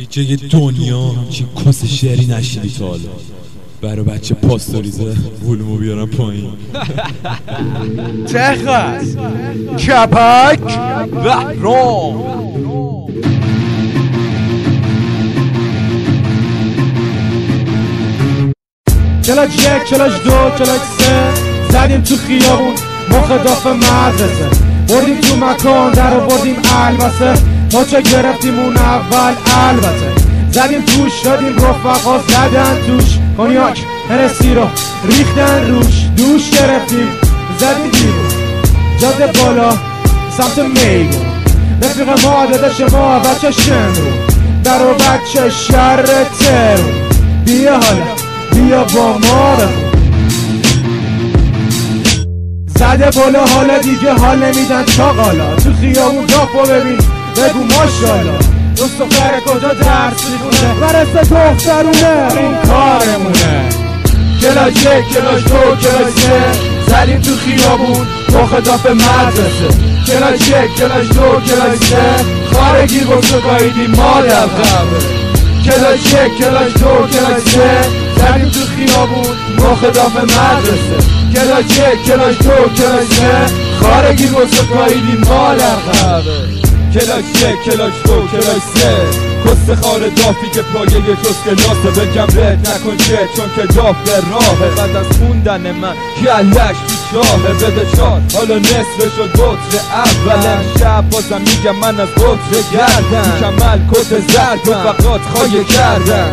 هیچ جای دنیا همچین کس شعری نشیدی تا حالا. برای بچه پاستوریزه ولومو بیارم پایین. تخت کپک؟ بهرام. کلاج یک کلاج دو کلاج سه. زدیم تو خیابون مخداف مدرسه. بردیم تو مکان در بردیم البسه. ما چه گرفتیم اون اول؟ البته. زدیم توش دادیم رفقا زدن توش. کنیاک هرسی رو ریختن روش. دوش گرفتیم زدیم بیرون. جاده بالا سمت میگون. رفیق ما دادش ما بچه شمرون در و بچه شر ترون بیا حالا بیا با ما بخون زده بالا حالا دیگه حال نمیدن. چاقالا تو خیابون دافو ببین. بگو ماشاءالله. دوست دختر کجا درس می‌خونه؟ برسه دخترونه. این کارمونه. کلاش یک کلاش دو کلاش سه. زدیم تو خیابون مخداف مدرسه. کلاش یک کلاش دو کلاش سه. خارگی گفت گاییدیم مادر قبه کلاش یک کلاش دو کلاش سه. زدیم تو خیابون مخداف مدرسه. کلاش یک کلاش دو کلاش سه. خارگی گفت گاییدیم مادر قبه کلاش یک کلاش دو کلاش سه. کست خار دافی که پایه کست ناسه. بگم رد نکن چه چون که داف به راهه. بعد از خوندن من کلش تو چاهه؟ بده چار حالا نصف شد بطر اول. شب بازم میگم من از بطر گردم. کمل کت زرد و فقط خواهی کردم.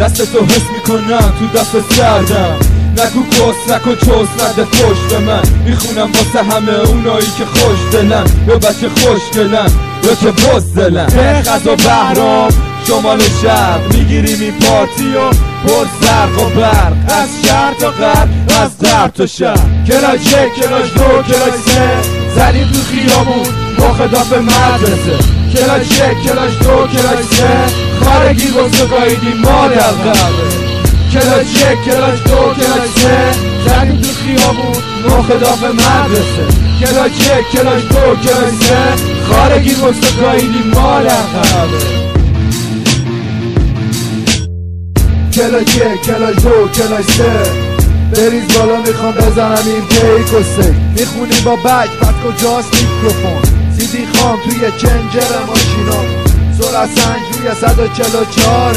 دست تو حس می‌کنم تو دست سردم. نگو کس نکن چوس نده فش به من. می‌خونم واسه همه اونایی که خوش دلن. یا بچه خوش دلن یا که بز دلن. خز و بهرام شمال شهر می‌گیریم این پارتی و پر زرق و برق. از شهر تا غرب از در تا شهر. کلاش یک کلاش دو کلاش سه. زدیم تو خیابون مخداف مدرسه. کلاش یک کلاش دو کلاش سه. خارگی گفت گاییدیم مادر قبه کلاش یک کلاش دو کلاش سه. زدیم تو خیابون مخداف مدرسه. کلاش یک کلاش دو کلاش سه. خارگی گفت گاییدیم مادر قبه کلاش یک کلاش دو کلاش سه. بریز بالا می‌خوام بزنم این پیک و سک می‌خونیم با بک پس کجاست میکروفون؟ سیدی خام توی چنجر ماشینا. سرعت سنج روی 144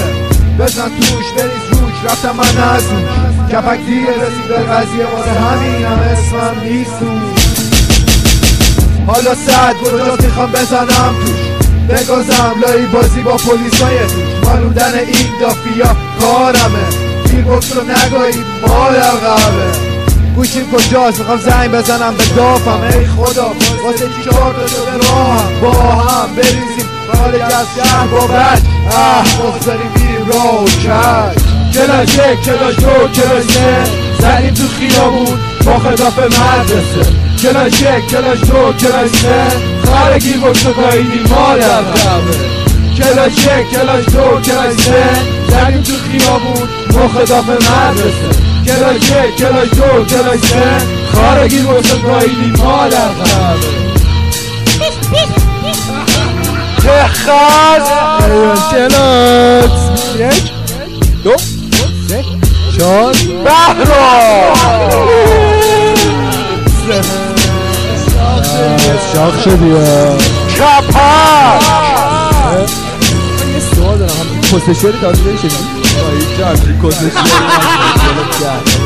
بزن توش بریز روش رفتم من از اون کپک دیگه رسید به قضیه واسه همینم اسمم نیستون حالا سعد کجاست می‌خوام بزنم توش. بگازم لایی بازی با پلیسای توش. مالودن این دافیا کارمه. پیر بکس رو نگاهید مادر قهوه گوشیم کجاست؟ می‌خوام زنگ بزنم به دافم. ای خدا واسه چی چهار تا شده راهم؟ با هم بریزیم. خارج از شهر با بچ اه بخذاریم و کش کلاش یک کلاش دو کلاش سه زدیم تو خیابون با خداف مدرسه. کلاش یک کلاش دو کلاش سه خارگی بکس و گاییدیم مادر قهوه کلاش یک کلاش دو کلاش سه زدیم تو خیابون مخداف مدرسه. کلاش یک کلاش دو کلاش سه خارگی واسه گاییدیم مادر قهوه خز کلاس شاخ شدی کپک یه سوال دارم هم کسشری تازه شدی؟ اینجا همچین کسشری جب